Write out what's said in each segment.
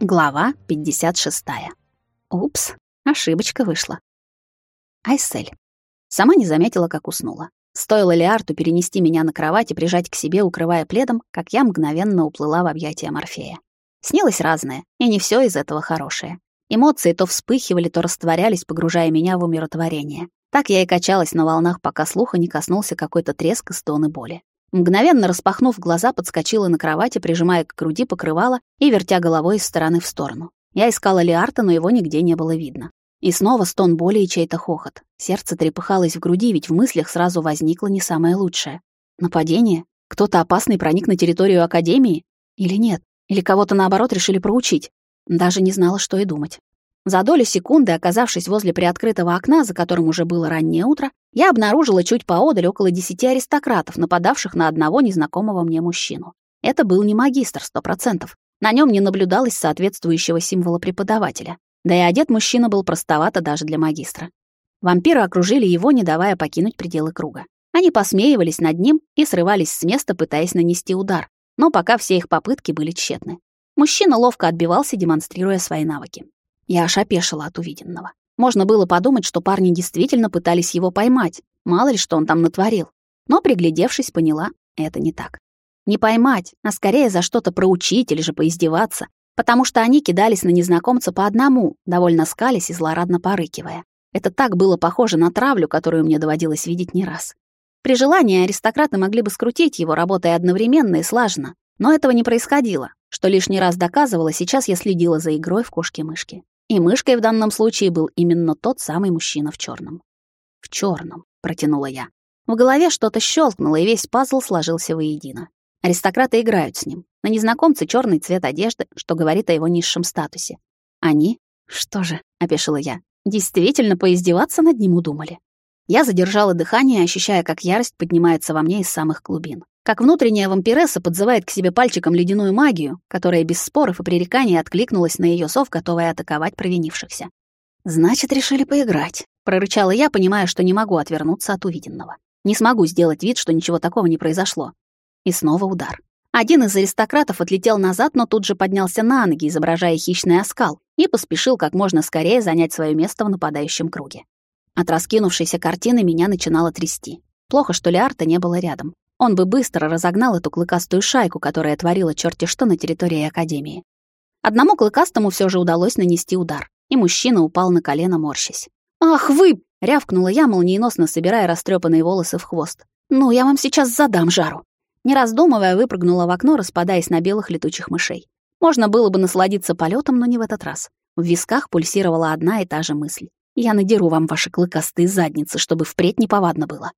Глава 56. Упс, ошибочка вышла. Айсель. Сама не заметила, как уснула. Стоило Леарту перенести меня на кровать и прижать к себе, укрывая пледом, как я мгновенно уплыла в объятия Морфея. Снилось разное, и не все из этого хорошее. Эмоции то вспыхивали, то растворялись, погружая меня в умиротворение. Так я и качалась на волнах, пока слуха не коснулся какой-то треск и стоны боли. Мгновенно распахнув глаза, подскочила на кровати, прижимая к груди покрывало и вертя головой из стороны в сторону. Я искала Лиарта, но его нигде не было видно. И снова стон боли и чей-то хохот. Сердце трепыхалось в груди, ведь в мыслях сразу возникло не самое лучшее. Нападение? Кто-то опасный проник на территорию Академии? Или нет? Или кого-то, наоборот, решили проучить? Даже не знала, что и думать. За долю секунды, оказавшись возле приоткрытого окна, за которым уже было раннее утро, я обнаружила чуть поодаль около десяти аристократов, нападавших на одного незнакомого мне мужчину. Это был не магистр, сто процентов. На нем не наблюдалось соответствующего символа преподавателя. Да и одет мужчина был простовато даже для магистра. Вампиры окружили его, не давая покинуть пределы круга. Они посмеивались над ним и срывались с места, пытаясь нанести удар. Но пока все их попытки были тщетны. Мужчина ловко отбивался, демонстрируя свои навыки. Я аж опешила от увиденного. Можно было подумать, что парни действительно пытались его поймать. Мало ли, что он там натворил. Но, приглядевшись, поняла, это не так. Не поймать, а скорее за что-то проучить или же поиздеваться, потому что они кидались на незнакомца по одному, довольно скались и злорадно порыкивая. Это так было похоже на травлю, которую мне доводилось видеть не раз. При желании аристократы могли бы скрутить его, работая одновременно и слаженно, но этого не происходило, что лишний раз доказывало, сейчас я следила за игрой в кошки-мышки. И мышкой в данном случае был именно тот самый мужчина в черном. В черном, протянула я. В голове что-то щелкнуло, и весь пазл сложился воедино. Аристократы играют с ним. На незнакомце черный цвет одежды, что говорит о его низшем статусе. Они? Что же, опешила я. Действительно поиздеваться над ним удумали. Я задержала дыхание, ощущая, как ярость поднимается во мне из самых глубин как внутренняя вампиресса подзывает к себе пальчиком ледяную магию, которая без споров и пререканий откликнулась на ее сов, готовая атаковать провинившихся. «Значит, решили поиграть», — прорычала я, понимая, что не могу отвернуться от увиденного. Не смогу сделать вид, что ничего такого не произошло. И снова удар. Один из аристократов отлетел назад, но тут же поднялся на ноги, изображая хищный оскал, и поспешил как можно скорее занять свое место в нападающем круге. От раскинувшейся картины меня начинало трясти. Плохо, что Леарта не было рядом. Он бы быстро разогнал эту клыкастую шайку, которая творила черти что на территории Академии. Одному клыкастому все же удалось нанести удар, и мужчина упал на колено, морщась. «Ах вы!» — рявкнула я, молниеносно собирая растрепанные волосы в хвост. «Ну, я вам сейчас задам жару!» Не раздумывая, выпрыгнула в окно, распадаясь на белых летучих мышей. Можно было бы насладиться полетом, но не в этот раз. В висках пульсировала одна и та же мысль. «Я надеру вам ваши клыкастые задницы, чтобы впредь неповадно было».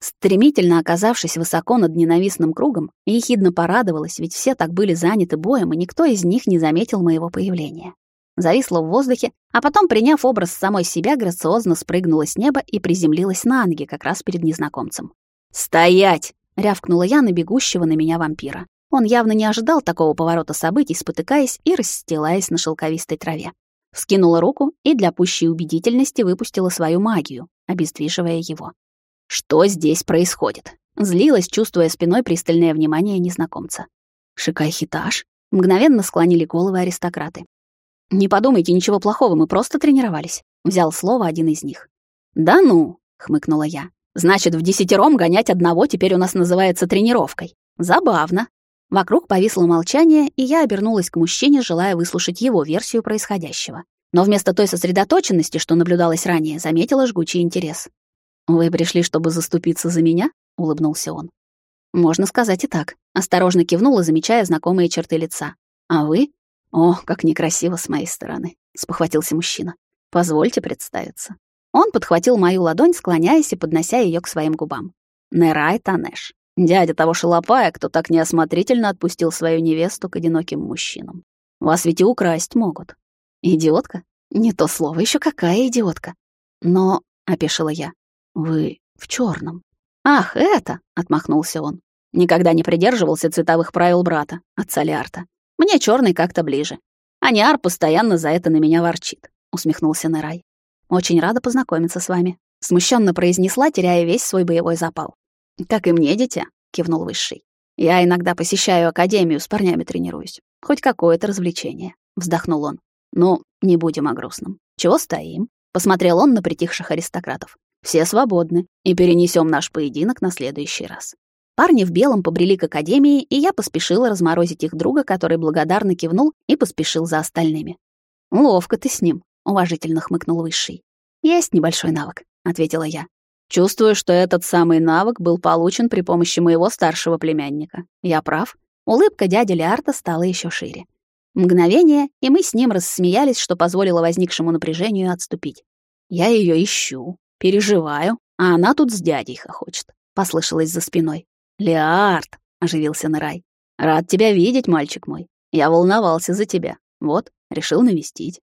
Стремительно оказавшись высоко над ненавистным кругом, ехидно порадовалась, ведь все так были заняты боем, и никто из них не заметил моего появления. Зависла в воздухе, а потом, приняв образ самой себя, грациозно спрыгнула с неба и приземлилась на ноги как раз перед незнакомцем. «Стоять!» — рявкнула я на бегущего на меня вампира. Он явно не ожидал такого поворота событий, спотыкаясь и расстилаясь на шелковистой траве. Вскинула руку и для пущей убедительности выпустила свою магию, обездвиживая его. Что здесь происходит? Злилась, чувствуя спиной пристальное внимание незнакомца. Шикай-хитаж. Мгновенно склонили головы аристократы. «Не подумайте ничего плохого, мы просто тренировались», — взял слово один из них. «Да ну», — хмыкнула я. «Значит, в десятером гонять одного теперь у нас называется тренировкой. Забавно». Вокруг повисло молчание, и я обернулась к мужчине, желая выслушать его версию происходящего. Но вместо той сосредоточенности, что наблюдалось ранее, заметила жгучий интерес. «Вы пришли, чтобы заступиться за меня?» — улыбнулся он. «Можно сказать и так», — осторожно кивнула, замечая знакомые черты лица. «А вы?» «О, как некрасиво с моей стороны», — спохватился мужчина. «Позвольте представиться». Он подхватил мою ладонь, склоняясь и поднося ее к своим губам. Нерай Танеш, дядя того шалопая, кто так неосмотрительно отпустил свою невесту к одиноким мужчинам. Вас ведь и украсть могут. Идиотка? Не то слово, еще какая идиотка. Но, — опешила я, вы в черном. Ах, это, отмахнулся он. Никогда не придерживался цветовых правил брата, отца Лиарта. Мне черный как-то ближе. А Ниар постоянно за это на меня ворчит, усмехнулся Нерай. Очень рада познакомиться с вами, смущенно произнесла, теряя весь свой боевой запал. Как и мне, дитя, кивнул высший. Я иногда посещаю академию, с парнями тренируюсь. Хоть какое-то развлечение. вздохнул он. Ну, не будем о грустном. Чего стоим? Посмотрел он на притихших аристократов. Все свободны, и перенесем наш поединок на следующий раз. Парни в белом побрели к академии, и я поспешила разморозить их друга, который благодарно кивнул и поспешил за остальными. «Ловко ты с ним», — уважительно хмыкнул Высший. «Есть небольшой навык», — ответила я. «Чувствую, что этот самый навык был получен при помощи моего старшего племянника. Я прав?» Улыбка дяди Леарта стала еще шире. Мгновение, и мы с ним рассмеялись, что позволило возникшему напряжению отступить. «Я ее ищу, переживаю, а она тут с дядей хохочет», — послышалось за спиной. «Леард», — оживился Нарай, — «рад тебя видеть, мальчик мой. Я волновался за тебя. Вот, решил навестить.